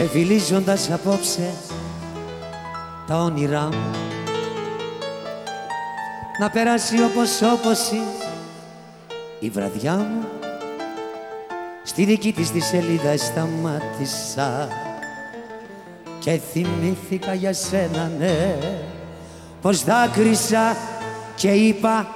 ξεφυλίζοντας απόψε τα όνειρά μου. Να περάσει όπως όπως η βραδιά μου. Στη δική της τη σελίδα σταμάτησα και θυμήθηκα για σένα ναι πως δάκρυσα και είπα